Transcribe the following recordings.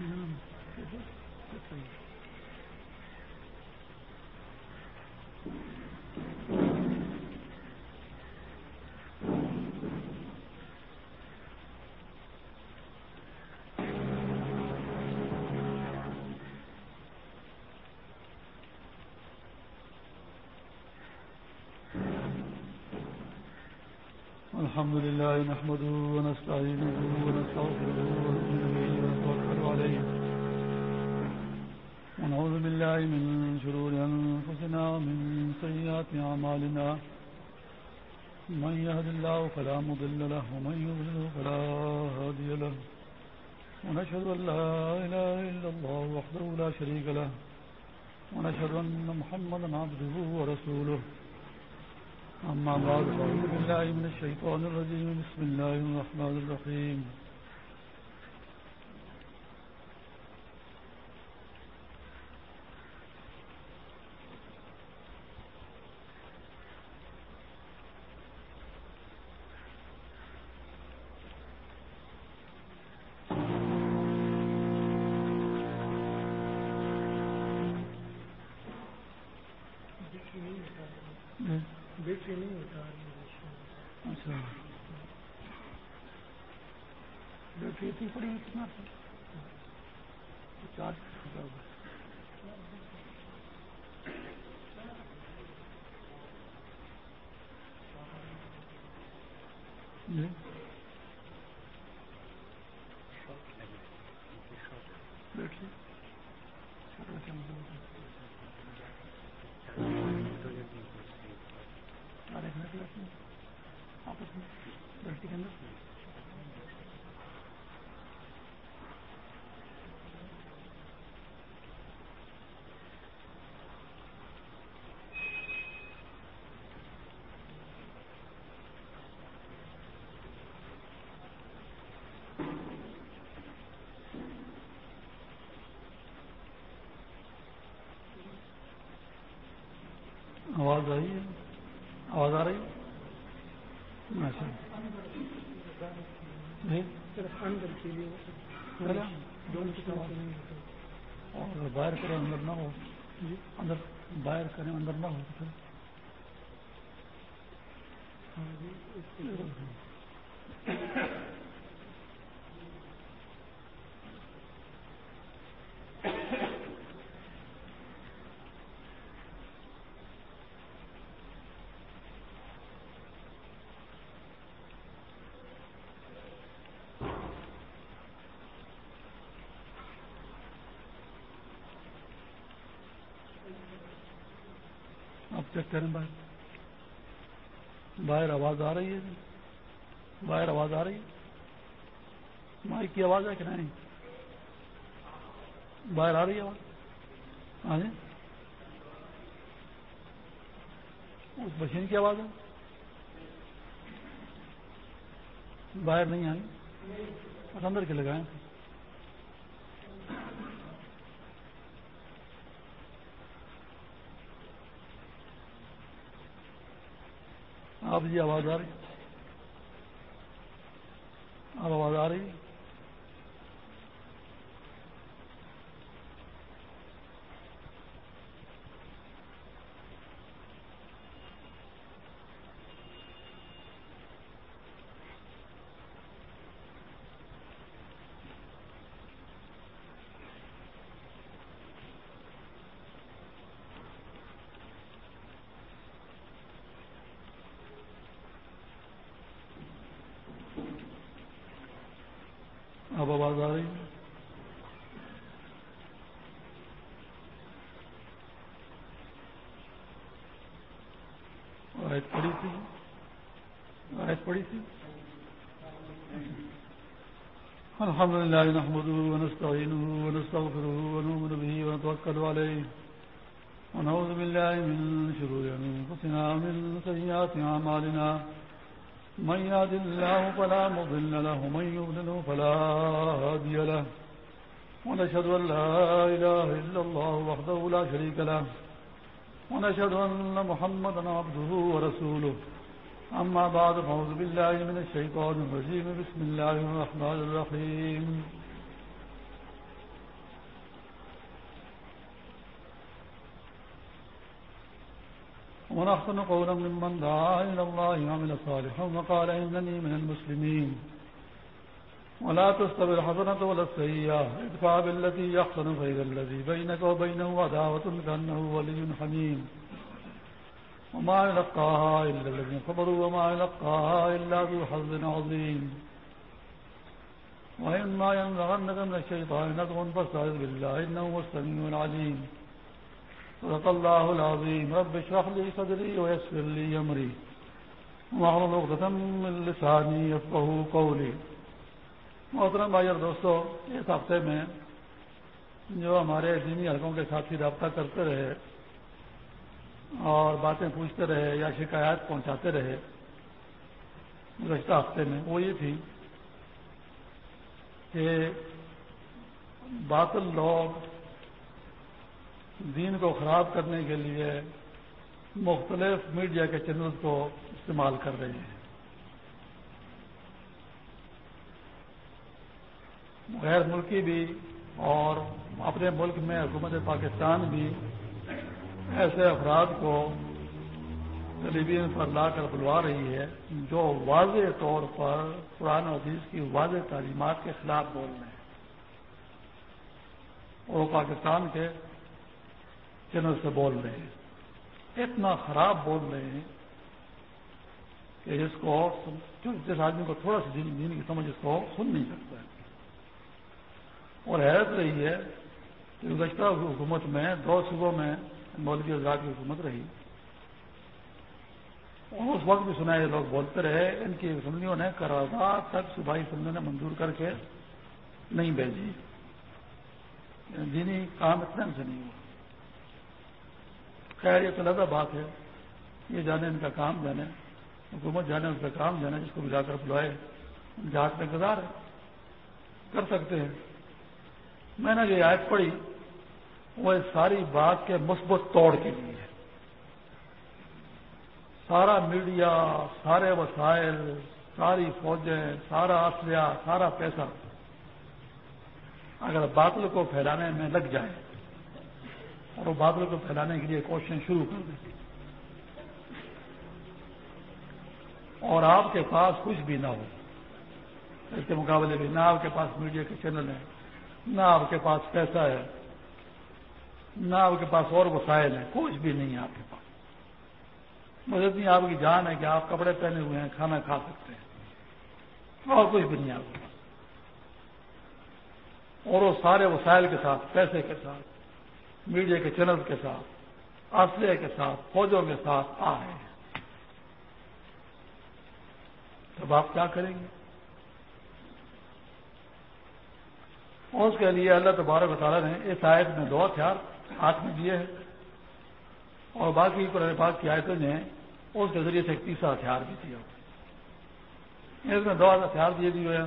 نام نحمده ونستعينه ونستغفره ونؤمن به ونتوكل عليه. ونعوذ بالله من شرور أنفسنا ومن سيئات أعمالنا. من يهد الله فلا مضل له، ومن يضلل فلا هادي له. ونشهد أن لا إله إلا الله وحده لا شريك له. ونشهد أن محمدا عبده ورسوله. أما بعد فأعوذ بالله من الشيطان الرجيم. بسم الله الرحمن الرحيم. آپس میں بیٹھتی کے اندر آئی ہے آواز آ رہی اچھا اور باہر کریں اندر نہ ہو جی۔ اندر باہر کریں اندر نہ ہو تو ہاں جی چیک کریں باہر باہر آواز آ رہی ہے جی۔ باہر آواز آ رہی ہے۔ مائک کی آواز ہے کہ نہیں؟ باہر آ رہی ہے آواز۔ ہاں جی۔ اس مشین کی آواز ہے۔ باہر نہیں آئی۔ اندر کے لگائیں۔ آپ جی آواز آ رہی اب آواز آ رہی اب آواز آ رہی ہے؟ آیت پڑی تھی؟ آیت پڑی تھی؟ الحمد لله نحمده ونستعينه ونستغفره ونؤمن به ونتوكل عليه ونعوذ بالله من شرور انفسنا ومن سيئات اعمالنا من يهد الله فلا مضل له ومن يضلل فلا هادي له. ونشهد أن لا إله إلا الله وحده لا شريك له. ونشهد أن محمدا عبده ورسوله. أما بعد، فأعوذ بالله من الشيطان الرجيم. بسم الله الرحمن الرحيم. ومن أحسن قولا ممن دعا إلى الله وعمل صالحا وقال إنني من المسلمين. ولا تستوي الحسنة ولا السيئة. ادفع بالتي يحسن فإذا الذي بينك وبينه عداوة كأنه ولي حميم. وما يلقاها إلا الذين صبروا وما يلقاها إلا ذو حظ عظيم. وإما ينزغنك من الشيطان نزغ فاستعذ بالله إنه هو السميع العليم. صدق الله العظيم. رب اشرح لي صدري ويسر لي أمري. واحلل عقدة من لساني يفقهوا قولي. محترم بھائی اور دوستو، اس ہفتے میں جو ہمارے دینی حلقوں کے ساتھی رابطہ کرتے رہے اور باتیں پوچھتے رہے یا شکایات پہنچاتے رہے، گزشتہ ہفتے میں وہ یہ تھی کہ باطل لوگ دین کو خراب کرنے کے لیے مختلف میڈیا کے چینل کو استعمال کر رہے ہیں۔ غیر ملکی بھی اور اپنے ملک میں حکومت پاکستان بھی ایسے افراد کو ٹیلی ویژن پر لا کر بلوا رہی ہے جو واضح طور پر قرآن حدیث کی واضح تعلیمات کے خلاف بول رہے ہیں۔ اور وہ پاکستان کے چینل سے بول رہے ہیں۔ اتنا خراب بول رہے ہیں کہ جس کو جس آدمی کو تھوڑا سا دین کی سمجھ اس کو سن نہیں سکتا ہے۔ اور حیرت رہی ہے کہ گزشتہ حکومت میں، دو صوبوں میں مولوی آزاد کی حکومت رہی۔ اور اس وقت بھی سنا یہ لوگ بولتے رہے، ان کی اسمبلیوں نے قرارداد تک صوبائی اسمبلیوں نے منظور کر کے نہیں بھیجی۔ یعنی دینی کام اتنے سے نہیں ہوا۔ خیر یہ تو لگا، بات ہے۔ یہ جانے ان کا کام، جانے۔ حکومت جانے ان کا کام جانے، جس کو بھی کر بلوائے۔ جہاز میں گزار ہے۔ کر سکتے ہیں۔ میں نے جو آیت پڑھی، وہ ساری بات کے مثبت توڑ کے لیے۔ ہے سارا میڈیا، سارے وسائل، ساری فوجیں، سارا اسلحہ، سارا پیسہ۔ اگر بادل کو پھیلانے میں لگ جائے اور وہ بادل کو پھیلانے کے لیے کوششیں شروع کر دیں اور آپ کے پاس کچھ بھی نہ ہو۔ اس کے مقابلے میں نہ آپ کے پاس میڈیا کے چینل ہیں نہ آپ کے پاس پیسہ ہے، نہ آپ کے پاس اور وسائل ہیں، کچھ بھی نہیں ہے آپ کے پاس۔ مجھے نہیں آپ کی جان ہے کہ آپ کپڑے پہنے ہوئے ہیں، کھانا کھا سکتے ہیں۔ اور کچھ بھی نہیں آپ کے پاس۔ اور وہ سارے وسائل کے ساتھ، پیسے کے ساتھ۔ میڈیا کے چینل کے ساتھ اسلحے کے ساتھ، فوجوں کے ساتھ آ رہے ہیں۔ تب آپ کیا کریں گے؟ اور اس کے لیے اللہ تبارک و تعالیٰ نے اس آیت میں دو ہتھیار ہاتھ میں دیے ہیں۔ اور باقی قرآن پاک کی آیتیں نے اس کے ذریعے سے ایک تیسرا ہتھیار بھی دیا۔ اس میں دو ہتھیار دیے دیے ہیں۔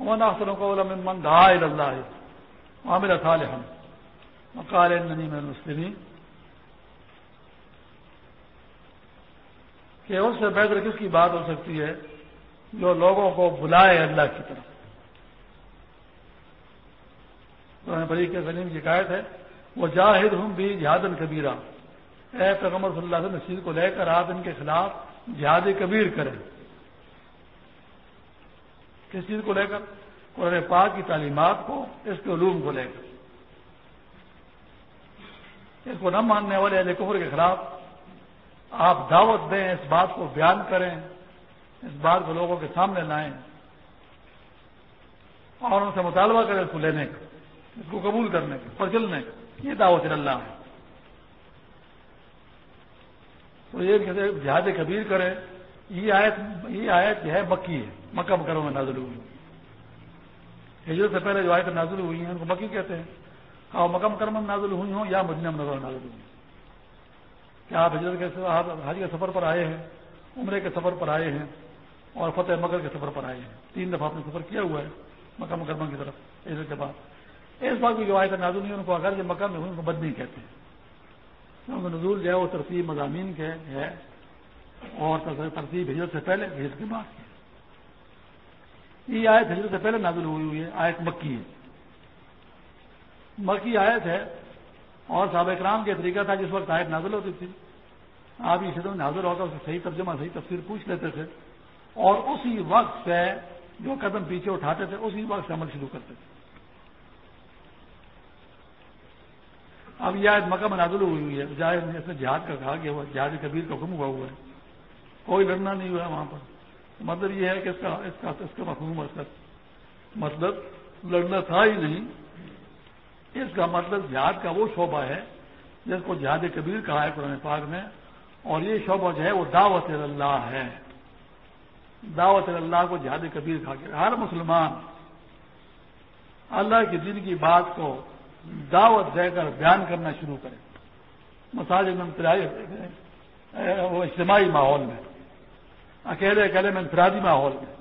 وہ ناخلوں کو من دہا اللہ ہے عامر میں مسلم کہ اس سے بہتر کس کی بات ہو سکتی ہے؟ جو لوگوں کو بلائے اللہ کی طرف. قرآن بری کے سلیم کی شکایت ہے وہ جاہد ہوں بھی جہاد الکبیرہ اے پیغمبر صلی اللہ علیہ وسلم کو لے کر آپ ان کے خلاف جہاد کبیر کریں۔ کس چیز کو لے کر؟ قرآن پاک کی تعلیمات کو، اس کے علوم کو لے کر۔ اس کو نہ ماننے والے اہل کفر کے خلاف آپ دعوت دیں، اس بات کو بیان کریں، اس بات کو لوگوں کے سامنے لائیں اور ان سے مطالبہ کریں اس کو لینے کا، اس کو قبول کرنے کا، پر چلنے کا۔ یہ دعوت اللہ ہے۔ تو یہ جہاد کبیر کرے یہ آیت یہ آیت جو ہے، مکی ہے۔ مکہ مکروں میں نازل ہوئی۔ ہجرت سے پہلے جو آیت نازل ہوئی ہیں، ان کو مکی کہتے ہیں۔ ہاں مکہ مکرم میں نازل ہوئی ہوں یا مدینہ نظر نازل ہوئی ہوں۔ کیا آپ ہجرت کے حاجی کے سفر پر آئے ہیں؟ عمرے کے سفر پر آئے ہیں؟ اور فتح مکر کے سفر پر آئے ہیں۔ تین دفعہ آپ نے سفر کیا ہوا ہے مکہ مکرمہ کی طرف ہجرت کے بعد۔ اس بات کی جو آئے نازل نہیں ان کو اگر جو مکہ میں ہوئی، ان کو بد نہیں کہتے ہیں۔ نزول جو ہے وہ ترتیب مضامین کے ہے، اور ترتیب ہجرت سے پہلے، ہجرت کے بعد یہ آیت ہجرت سے پہلے نازل ہوئی ہوئی ہے، آیت مکی ہے۔ مکی آیت ہے اور صحابہ کرام کے طریقہ تھا جس وقت آیت نازل ہوتی تھی۔ آپ یہ شدم نازل ہوتا اس صحیح ترجمہ، صحیح تفسیر پوچھ لیتے تھے۔ اور اسی وقت سے جو قدم پیچھے اٹھاتے تھے، اسی وقت سے عمل شروع کرتے تھے۔ اب یہ آیت مکہ میں نازل ہوئی ہوئی ہے۔ جائے اس نے جہاد کا کہا کہ وہ جہاد کبیر کا حکم ہوا ہوا ہے۔ کوئی لڑنا نہیں ہوا وہاں پر۔ مطلب یہ ہے کہ اس کا اس کا اس کا مفہوم اس کا مطلب لڑنا تھا ہی نہیں۔ اس کا مطلب جہاد کا وہ شعبہ ہے جس کو جہاد کبیر کہا ہے قرآن پاک میں، اور یہ شعبہ جو ہے وہ دعوت اللہ ہے۔ دعوت اللہ کو جہاد کبیر کھا کے ہر مسلمان اللہ کے دن کی بات کو دعوت دے کر بیان کرنا شروع کرے۔ مساجد میں وہ اجتماعی ماحول میں۔ اکیلے اکیلے میں انفرادی ماحول میں۔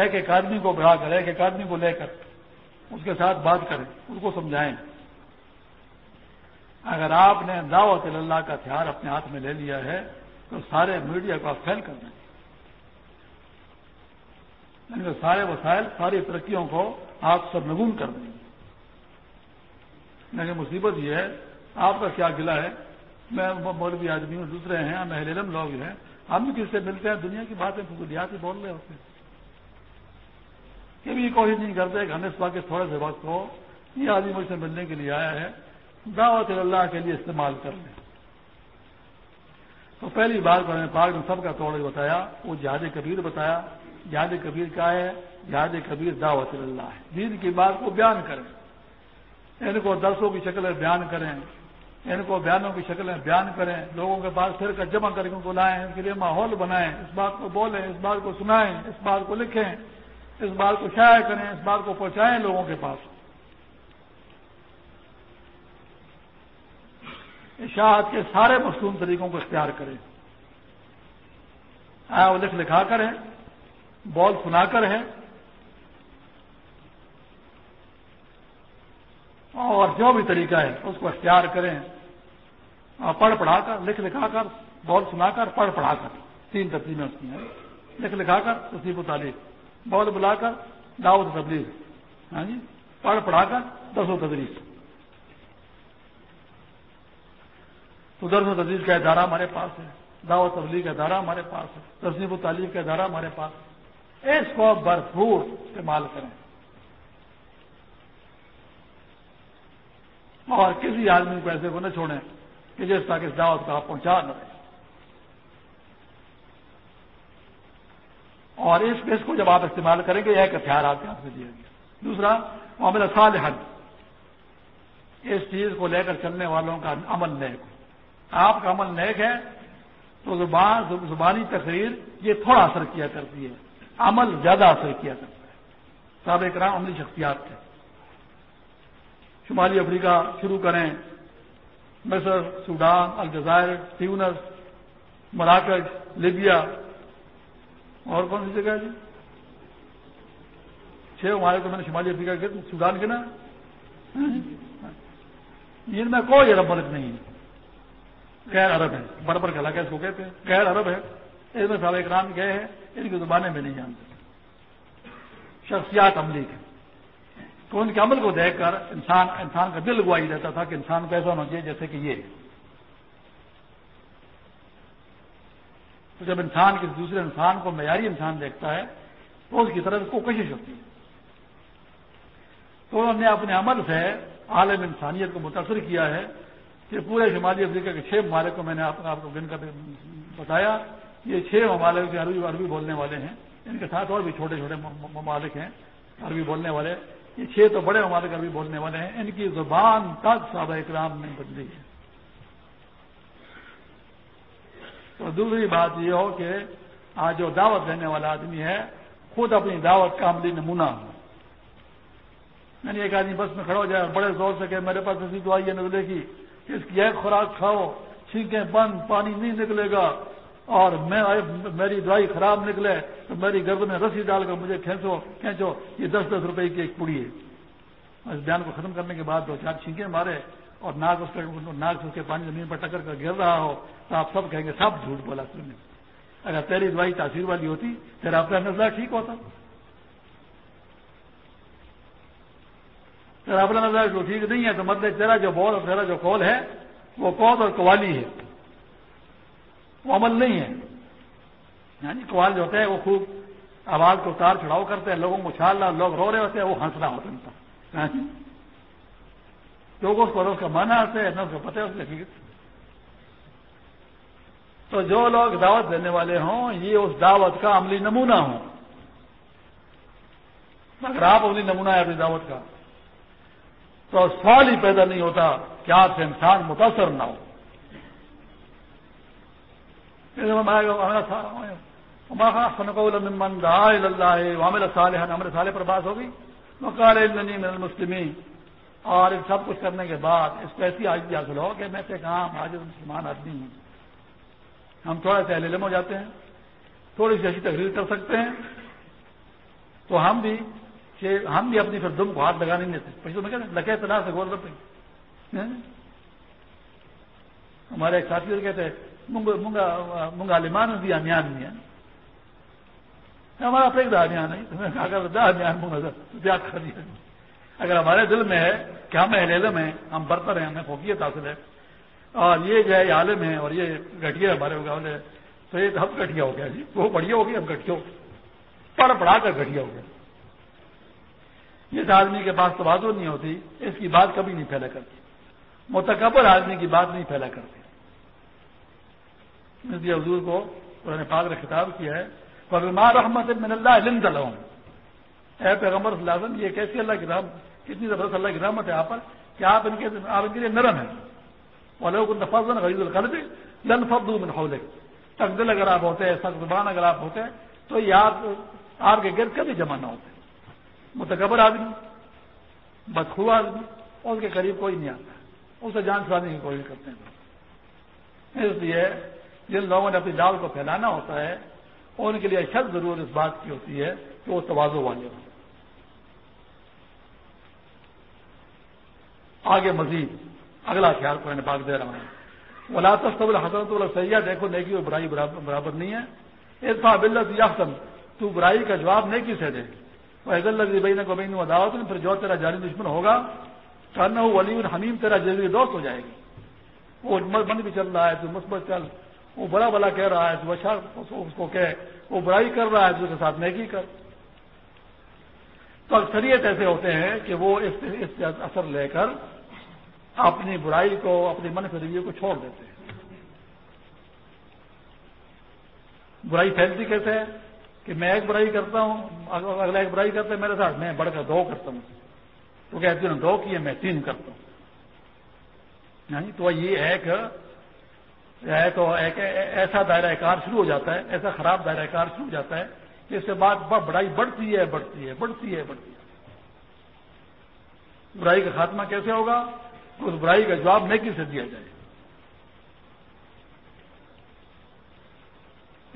ایک ایک آدمی کو بڑھا کر، ایک ایک آدمی کو لے کر اس کے ساتھ بات کریں، اس کو سمجھائیں۔ اگر آپ نے دعوت اللہ کا ہتھیار اپنے ہاتھ میں لے لیا ہے، تو سارے میڈیا کو آپ فیل کر دیں۔ یعنی سارے وسائل، ساری ترقیوں کو آپ سب نگون کر دیں۔ یعنی گے لیکن مصیبت یہ ہے، آپ کا کیا گلا ہے؟ میں مولوی آدمی ہوں، دوسرے ہیں، ہم اہل علم لوگ ہیں۔ ہم بھی کس سے ملتے ہیں؟ دنیا کی باتیں فضولیات ہی بول رہے ہوتے ہیں۔ کبھی کوشش نہیں کرتے کہ ہم اس کے تھوڑے سے وقت کو یہ آدمی مجھ سے ملنے کے لیے آیا ہے۔ دعوت اللہ کے لیے استعمال کر لیں۔ تو پہلی بار قرآن پاک نے سب کا توڑ بتایا، وہ جہاد کبیر بتایا۔ جہاد کبیر کیا ہے؟ جہاد کبیر دعوت اللہ ہے۔ دین کی بات کو بیان کریں۔ ان کو درسوں کی شکل بیان کریں۔ ان کو بیانوں کی شکلیں بیان کریں۔ لوگوں کے پاس پھر کر جمع کر کے ان کو لائیں، ان کے لیے ماحول بنائیں۔ اس بات کو بولیں، اس بات کو سنائیں، اس بات کو لکھیں، اس بات کو شائع کریں، اس بات کو پہنچائیں لوگوں کے پاس۔ اشاعت کے سارے مصنوع طریقوں کو اختیار کریں۔ آیا وہ لکھ لکھا کر ہے بال سنا کر ہے اور جو بھی طریقہ ہے، اس کو اختیار کریں۔ اور پڑھ پڑھا کر، لکھ لکھا کر بال سنا کر، پڑھ پڑھا کر۔ تین ترتیبیں اس کی ہیں۔ لکھ لکھا کر اسی کو تعلیم بال بلا کر داؤد تبلیغ۔ ہاں جی؟ پڑھ پڑھا کر، دس و تدریس۔ تو درس و تدریس کا ادارہ ہمارے پاس ہے، دعوت تبلیغ کا ادارہ ہمارے پاس ہے تصنیف و تعلیم کا ادارہ ہمارے پاس ہے۔ اس کو بھرپور استعمال کریں۔ اور کسی آدمی کو ایسے کو نہ چھوڑیں کہ جس تک اس دعوت کا آپ پہنچا نہ رہے اور اس اس کو جب آپ استعمال کریں گے، ایک ہتھیار آپ کے ہاتھ میں دیا گیا۔ دوسرا، معاملہ سال حل اس چیز کو لے کر چلنے والوں کا عمل نیک آپ کا عمل نیک ہے، تو زبان زبانی تقریر یہ تھوڑا اثر کیا کرتی ہے۔ عمل زیادہ اثر کیا کرتا ہے۔ سابق رام عملی شخصیات تھے۔ شمالی افریقہ شروع کریں۔ مصر، سوڈان، الجزائر ٹیونس مراکش، لیبیا۔ اور کون سی جگہ جی؟ چھ، ہمارے تو میں نے شمالی افریقہ کے سوڈان کے نا؟ ہاں جی۔ ان میں کوئی عرب ملک نہیں۔ ہے غیر عرب ہے بربر کا علاقہ اس کو کہتے ہیں۔ غیر عرب ہے اس میں سارے اکرام گئے ہیں۔ ان کی زبانیں میں نہیں جانتے۔ شخصیات عملی کے۔ تو ان کے عمل کو دیکھ کر انسان انسان کا دل گوائی دیتا تھا کہ انسان کو ایسا ہونا چاہیے، جیسے کہ یہ۔ تو جب انسان کسی دوسرے انسان کو معیاری انسان دیکھتا ہے، تو اس کی طرف کو کوشش ہوتی ہے۔ تو انہوں نے اپنے عمل سے عالم انسانیت کو متاثر کیا ہے۔ کہ پورے شمالی افریقہ کے چھ ممالک کو میں نے آپ کو گن کر بتایا، یہ چھ ممالک جو عربی عربی بولنے والے ہیں، ان کے ساتھ اور بھی چھوٹے چھوٹے ممالک ہیں، عربی بولنے والے۔ یہ چھ تو بڑے ممالک عربی بولنے والے ہیں، ان کی زبان تک صحابہ اکرام نہیں بدلی ہے۔ تو دوسری بات یہ ہو کہ آج جو دعوت دینے والا آدمی ہے، خود اپنی دعوت کا عملی نمونہ ہو یعنی ایک آدمی بس میں کھڑا ہو جائے بڑے زور سے کہ میرے پاس ایسی تو آئی ہے نزلے کی۔ اس کی ایک خوراک کھاؤ چھینکیں، بند، پانی نہیں نکلے گا۔ اور میں میری دوائی خراب نکلے، تو میری گرد میں رسی ڈال کر مجھے کھینچو کھینچو۔ یہ دس دس روپے کی ایک پڑی ہے۔ اس بیان کو ختم کرنے کے بعد دو چار چھینکیں مارے اور ناک اس ناک اس کے پانی زمین پر ٹکر کر گر رہا ہو، تو آپ سب کہیں گے، سب جھوٹ بولا سر نے۔ اگر تیری دوائی تاثیر والی ہوتی، تیرا اپنا نزلہ ٹھیک ہوتا۔ تیرا اپنا نظر جو ٹھیک نہیں ہے تو مطلب تیرا جو بول اور تیرا جو کال ہے، وہ قوت اور قوالی ہے۔ وہ عمل نہیں ہے۔ یعنی کوال جو ہوتا ہے وہ خوب آواز کو تار چڑھاؤ کرتے ہیں، لوگوں کو چھال رہا لوگ رو رہے ہوتے ہیں، وہ ہنس رہا ہوتا ہے۔ یعنی لوگوں کو اس کا مانا آتے ہیں نہ اس کو پتہ ہے، اس تو جو لوگ دعوت دینے والے ہوں، یہ اس دعوت کا عملی نمونہ ہوں۔ اگر آپ عملی نمونہ ہے اپنی دعوت کا۔ تو سوال ہی پیدا نہیں ہوتا کہ آپ سے انسان متاثر نہ ہو۔ صالح پر بات ہوگی۔ مکال مسلم اور ان سب کچھ کرنے کے بعد اس کو ایسی آج حاصل ہو کہ میں سے کہاں آج مسلمان آدمی ہوں۔ ہم تھوڑا سا علم ہو جاتے ہیں، تھوڑی سی ایسی تقریر کر سکتے ہیں۔ تو ہم بھی کہ ہم بھی اپنی پھر دم کو ہاتھ لگا نہیں دیتے۔ پیسوں میں کہتے لگے تلا سے گول رپے ہمارے ایک ساتھی کہتے ہیں منگا لمان دیا میان نہیں ہے۔ ہمارا پیک دا میان نہیں تمہیں کر دا میان منگا کر دیا۔ اگر ہمارے دل میں ہے کہ ہم اہل علم ہیں، ہم برتر ہیں، ہمیں فوقیت حاصل ہے، اور یہ جو ہے عالم ہے اور یہ گٹیا ہمارے مقابلے تو یہ ہم گٹیا ہو گیا جی وہ بڑھیا ہو گیا ہم گٹیا ہو گیا پڑھ، پڑھا کر گٹیا ہو گیا جس آدمی کے پاس توازو نہیں ہوتی، اس کی بات کبھی نہیں پھیلا کرتی۔ متکبر آدمی کی بات نہیں پھیلا کرتی۔ نبی حضور کو قرآن پاک نے خطاب کیا ہے رحمت من اللہ علم اے پیغمبر صلی اللہ علیہ وسلم، یہ کیسی اللہ کی رحمت، کتنی زبردست اللہ کی رحمت ہے آپ پر کہ آپ ان کے، آپ ان کے لیے نرم ہیں۔ اور لوگ فضل غریب القلب لن فضو من حولک تک دل اگر آپ ہوتے ہیں سخت زبان اگر آپ ہوتے ہیں تو یہ آپ آپ کے گرد کبھی جمع نہ ہوتے۔ متکبر آدمی بدخو آدمی اور اس کے قریب کوئی نہیں آتا۔ اسے جان چھڑانے کی کوشش کرتے ہیں۔ اس لیے جن لوگوں نے اپنی دال کو پھیلانا ہوتا ہے، ان کے لیے شد ضرور اس بات کی ہوتی ہے کہ وہ توازو والے ہوں۔ آگے مزید، اگلا خیال کو پاک دے رہا ہوں۔ ولا تصل حسنت اللہ سیاح دیکھو نیکی اور برائی برابر نہیں ہے۔ اس بات یافتن تو برائی کا جواب نیکی سے دے۔ بین کو بین دعوت پھر جو تیرا جاری دشمن ہوگا کرنا وہ ولی حمیم تیرا جلدی دوست ہو جائے گی۔ وہ بند بھی چل رہا ہے، تو مثبت چل۔ وہ بڑا بلا کہہ رہا ہے، تو اچھا اس کو کہ وہ برائی کر رہا ہے تو اس کے ساتھ نیکی کر۔ تو اکثریت ایسے ہوتے ہیں کہ وہ اس اثر لے کر اپنی برائی کو، اپنی منفی رویے کو چھوڑ دیتے ہیں۔ برائی پھیلتی کیسے ہے؟ کہ میں ایک برائی کرتا ہوں اگلا ایک برائی کرتا ہے میرے ساتھ، میں بڑھ کر دو کرتا ہوں۔ تو کہتے ہیں، دو کیے، میں تین کرتا ہوں۔ یعنی تو یہ ایک ہے تو ایک ایسا دائرہ کار شروع ہو جاتا ہے، ایسا خراب دائرہ کار شروع ہو جاتا ہے کہ اس کے بعد بڑائی بڑھتی ہے بڑھتی ہے بڑھتی ہے بڑھتی ہے۔ برائی کا خاتمہ کیسے ہوگا؟ اس برائی کا جواب نیکی سے دیا جائے۔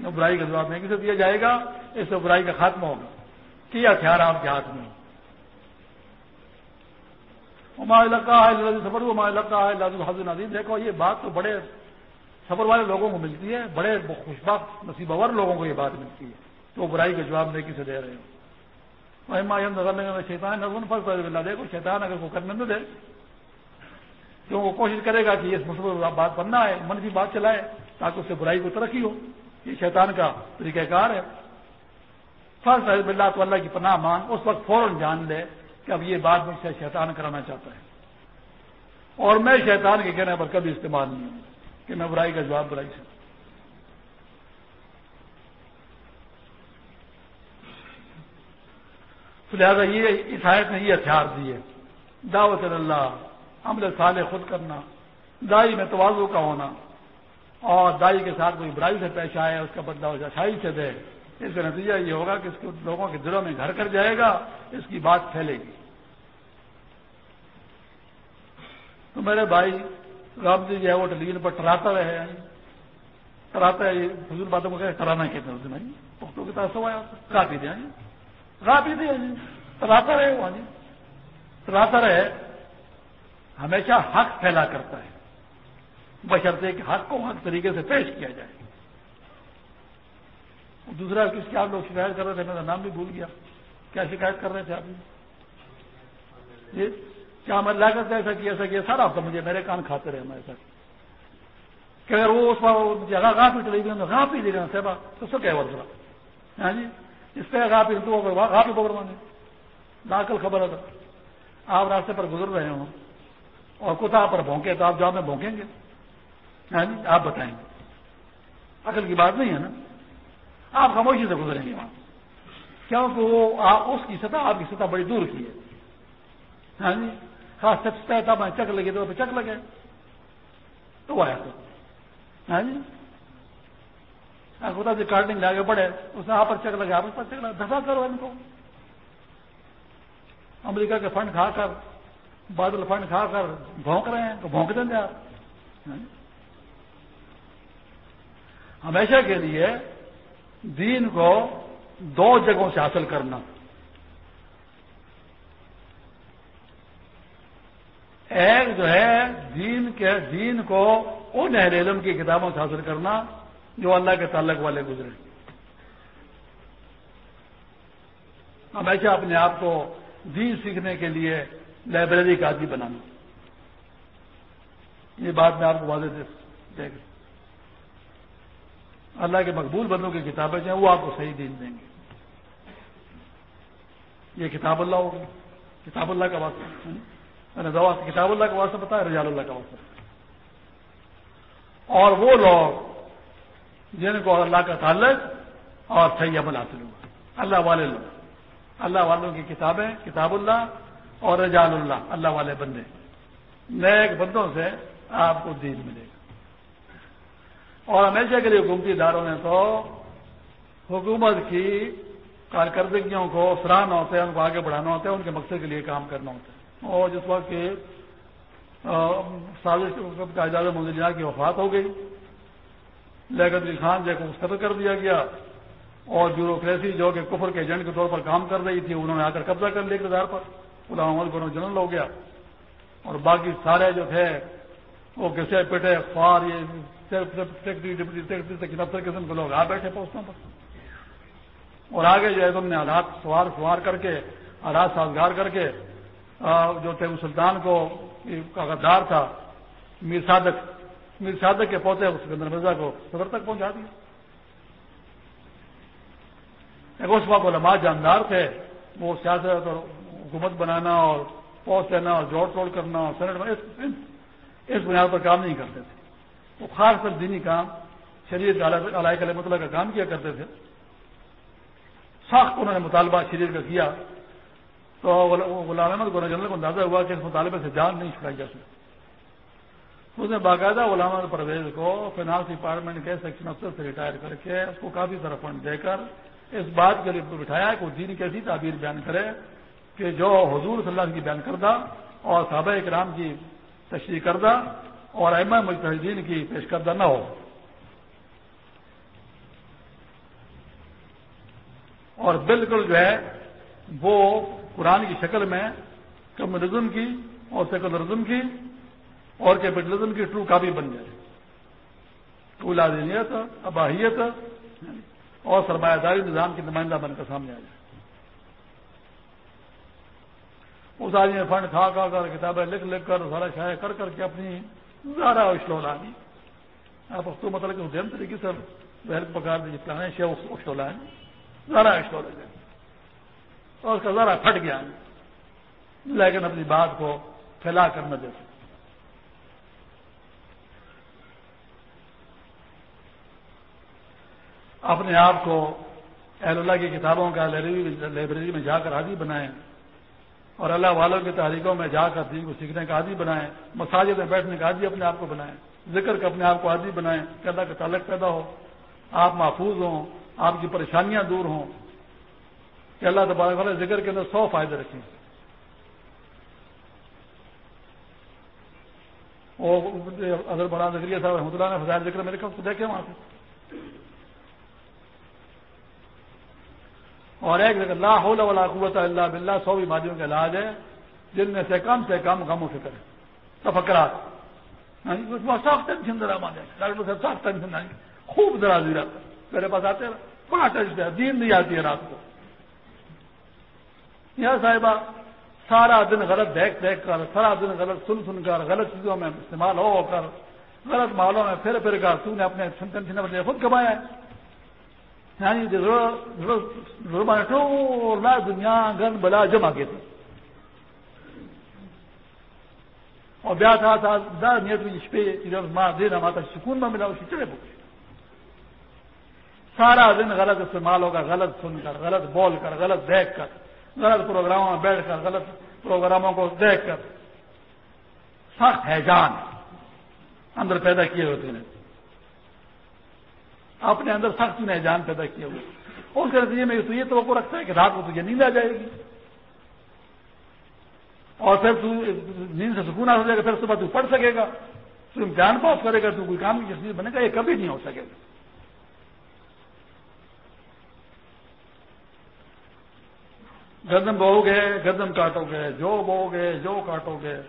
برائی کا جواب نہیں کسے دیا جائے گا، اس سے برائی کا خاتمہ ہوگا۔ کیا ہتھیار آپ کے ہاتھ میں؟ ہمارے لگا ہے سفر ہمارے لگا ہے لازم حضر نظیم دیکھو، یہ بات تو بڑے سفر والے لوگوں کو ملتی ہے، بڑے خوشبخت نصیب اور لوگوں کو یہ بات ملتی ہے۔ تو برائی کا جواب نیکی سے دے رہے ہو۔ نظر شیطان نظم فرض اللہ دیکھو، شیطان اگر کو کرنے نہ دے، تو وہ کوشش کرے گا کہ اس مسئلہ بات بننا ہے، منفی بات چلائے، تاکہ اس سے برائی کو ترقی ہو۔ یہ شیطان کا طریقہ کار ہے۔ فرض اللہ تو اللہ کی پناہ مانگ، اس وقت فوراً جان لے کہ اب یہ بات مجھ سے شیطان کرانا چاہتا ہے۔ اور میں شیطان کے کہنے پر کبھی استعمال نہیں ہوں کہ میں برائی کا جواب برائی سے۔ لہٰذا یہ آیت نے یہ ہتھیار دیے۔ دعوت اللہ، عمل صالح خود کرنا، دائی میں توازو کا ہونا۔ اور دائی کے ساتھ کوئی برائی سے پیش آئے، اس کا بدلہ اچھائی سے دے۔ اس کا نتیجہ یہ ہوگا کہ اس کے لوگوں کے دلوں میں گھر کر جائے گا، اس کی بات پھیلے گی۔ تو میرے بھائی، رام جی جو ہے وہ ٹیلیویژن پر ٹراتا رہے ہیں۔ ٹراتا ہے فضول باتوں کو کہ ٹرانا کہتے ہیں بھائی پختوں کے پاس آیا را پی دیں را پی دیں جی ٹراتا رہے وہاں جی ٹراتا رہے، ہمیشہ حق پھیلا کرتا ہے۔ بشرطے کہ حق کو حق طریقے سے پیش کیا جائے۔ دوسرا کس کے آپ لوگ شکایت کر رہے تھے میرا نام بھی بھول گیا۔ کیا شکایت کر رہے تھے آپ؟ جی؟ کیا میں لا کر ایسا کیا ایسا کیا؟ سارا آپ مجھے میرے کان کھاتے رہے ہمارے ساتھ کہ اگر وہ اس پر جگہ گاہ پہ چلے گی گاہ پہ لے گا سیبا تو سب کیا ورزہ ہاں جی؟ اس پہ گاہ پہ تو گاہ پہ پکڑ مانے ناکل خبر ہے آپ راستے پر گزر رہے ہوں۔ اور کتا پر بھونکے تو آپ جاب میں بھونکیں گے۔ یعنی آپ بتائیں۔ گے عقل کی بات نہیں ہے نا۔ آپ خاموشی سے گزریں گے وہاں۔ کیونکہ وہ اس کی سطح آپ کی سطح بڑی دور کی ہے۔ ہاں جی خاص سچتا تھا میں چک لگے تو چک لگے۔ تو آیا تو۔ ہاں جی خدا سے کارڈنگ آگے بڑھے اس نے آپ پر چک لگا، آپ پر چک لگا۔ دفاع کرو ان کو۔ امریکہ کے فنڈ کھا کر، بادل فنڈ کھا کر بھونک رہے ہیں، تو بھونک دیں گے آپ۔ ہمیشہ کے لیے دین کو دو جگہوں سے حاصل کرنا۔ ایک جو ہے دین کے دین کو ان اہل علم کی کتابوں سے حاصل کرنا جو اللہ کے تعلق والے گزرے۔ ہمیشہ اپنے آپ کو دین سیکھنے کے لیے لائبریری کا عادی بنانا۔ یہ بات میں آپ کو واضح دیکھ اللہ کے مقبول بندوں کی کتابیں جو ہیں وہ آپ کو صحیح دین دیں گے۔ یہ کتاب اللہ ہوگی۔ کتاب اللہ کا واسطہ۔ کتاب اللہ کا واسطہ بتایا رجال اللہ کا واسطہ۔ اور وہ لوگ جن کو اللہ کا تعلق اور صحیح عمل حاصل ہوا۔ اللہ والے لوگ۔ اللہ والوں کی کتابیں، کتاب اللہ اور رجال اللہ۔ اللہ والے بندے۔ نیک بندوں سے آپ کو دین ملے گا۔ اور ہمیشہ کے لیے حکومتی اداروں نے تو حکومت کی کارکردگیوں کو سراہنا ہوتا ہے ان کو آگے بڑھانا ہوتا ہے، ان کے مقصد کے لیے کام کرنا ہوتا ہے۔ اور جس وقت کہ سازش کا اجازت مدینہ کی وفات ہو گئی، لیکن علی خان جے کو مستقل کر دیا گیا اور بیوروکریسی جو کہ کفر کے ایجنٹ کے طور پر کام کر رہی تھی، انہوں نے آ کر قبضہ کر لیا اقتدار پر۔ غلام محمد گورنر جنرل ہو گیا۔ اور باقی سارے جو تھے، وہ کسے پیٹے اخبار یہ کے لوگ آ بیٹھے پوسٹوں پر۔ اور آگے جو ہے تم نے حالات سوار سوار کر کے حالات سازگار کر کے جو تھے سلطان کو غدار تھا، میر صادق میر صادق کے پوتے سکندر مرزا کو صدر تک پہنچا دیا۔ اس وقت علماء جاندار تھے، وہ سیاست اور حکومت بنانا اور پوسٹ لینا اور جوڑ توڑ کرنا اور سینٹ اس بنیاد پر کام نہیں کرتے تھے۔ وہ خاص کر دینی کام، شریعت علیہ علیہ مطلع کا کام کیا کرتے تھے۔ سخت انہوں نے مطالبہ شریعت کا کیا۔ تو غلام احمد گورنر جنرل کو اندازہ ہوا کہ اس مطالبے سے جان نہیں چھڑائی جا سکتی اس نے باقاعدہ غلام احمد پرویز کو فائنانس ڈپارٹمنٹ کے سیکشن افسر سے ریٹائر کر کے اس کو کافی سارا فنڈ دے کر اس بات کے لیے بٹھایا کہ وہ دین کی ایسی تعبیر بیان کرے کہ جو حضور صلی اللہ علیہ کی بیان کردہ اور صحابہ اکرام کی تشریح کردہ اور احمد مجتہدین کی پیش کردہ نہ ہو۔ اور بالکل جو ہے وہ قرآن کی شکل میں کمیونزم کی اور سیکولرزم کی اور کیپٹلزم کی ٹرو کاپی بن جائے۔ اولادینیت اباہیت اور سرمایہ داری نظام کی نمائندہ بن کر سامنے آ جائے۔ اس آدمی نے فنڈ کھا کھا کر کتابیں لکھ لکھ کر سارا شائع کر کر کے اپنی زیادہ اشلولا آپ اس کو مطلب کہ دیم طریقے سے ویل پکار دی پلانے شے اشلولا ہے زیادہ اشلولا ہے اور اس کا ذرا پھٹ گیا. لیکن اپنی بات کو پھیلا کر نہ دے اپنے آپ کو اہل اللہ کی کتابوں کا لائبریری میں جا کر عادی بنائیں. اور اللہ والوں کی تحریکوں میں جا کر دین کو سیکھنے کا عادی بنائیں مساجد میں بیٹھنے کا عادی اپنے آپ کو بنائیں، ذکر کا اپنے آپ کو عادی بنائیں کہ اللہ کا تعلق پیدا ہو۔ آپ محفوظ ہوں، آپ کی پریشانیاں دور ہوں۔ کہ اللہ تبارک والے ذکر کے اندر سو فائدے رکھیں۔ اگر بڑا ذکریہ صاحب رحمۃ اللہ نے فضائل ذکر میرے کو دیکھے وہاں سے اور ایک جگہ لا حول ولا قوت اللہ بلّہ سو بیماریوں کا علاج ہے جن میں سے کم سے کم غم و فکر ہے، تفکرات۔ سخت ٹینشن ذرا ڈاکٹر صاحب، سخت ٹینشن آئیں خوب ذرا زیرا۔ میرے پاس آتے بڑا ٹچ ہے، دین نہیں آتی ہے رات کو۔ یا صاحبہ، سارا دن غلط دیکھ دیکھ کر، سارا دن غلط سن سن کر، غلط چیزوں میں استعمال ہو کر، غلط مالوں میں پھر پھر کر، تو نے اپنے سنتن سننے بجے خود کمایا ہے۔ یعنی دنیا گن بلا جمع کے تھے اور بیا تھا تھا دا نیت اس پہ ماں دینا ماتا سکون میں ملا اسی چڑے بکے سارا دن غلط استعمال ہوگا غلط سن کر غلط بول کر غلط دیکھ کر غلط پروگراموں میں بیٹھ کر غلط پروگراموں کو دیکھ کر سخت ہے جان اندر پیدا کیے ہوتے ہیں۔ اپنے اندر سخت نے جان پیدا کیے ہوئے اس کے نتیجے میں تو یہ توقع رکھتا ہے کہ رات کو تجھے نیند آ جائے گی۔ اور پھر تو نیند سے سکون ہو جائے گا، پھر صبح تو پڑھ سکے گا۔ تو امتحان پاس کرے گا تو کوئی کام کی چیز بنے گا، یہ کبھی نہیں ہو سکے گا۔ گردم بہو گے گردم کاٹو گے جو بو گے جو کاٹو گے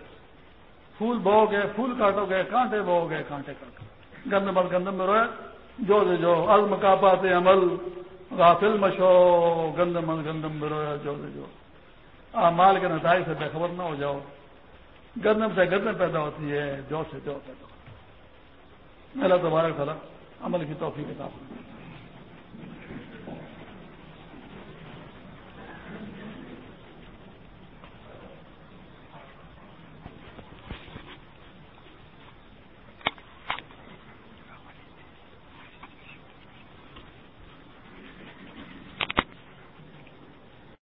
پھول بو گے پھول کاٹو گے کانٹے بو گے کانٹے کاٹو گندم اور گندم میں روئے جو دے جو عزم کا پاتے عمل، غافل مشو گندم گندم برویا، جو دے جو۔ مال کے نتائج سے بے خبر نہ ہو جاؤ۔ گندم سے گندم پیدا ہوتی ہے، جو سے جو پیدا ہوتی ہے۔ اللہ تبارک تعالیٰ عمل کی توفیق کتاب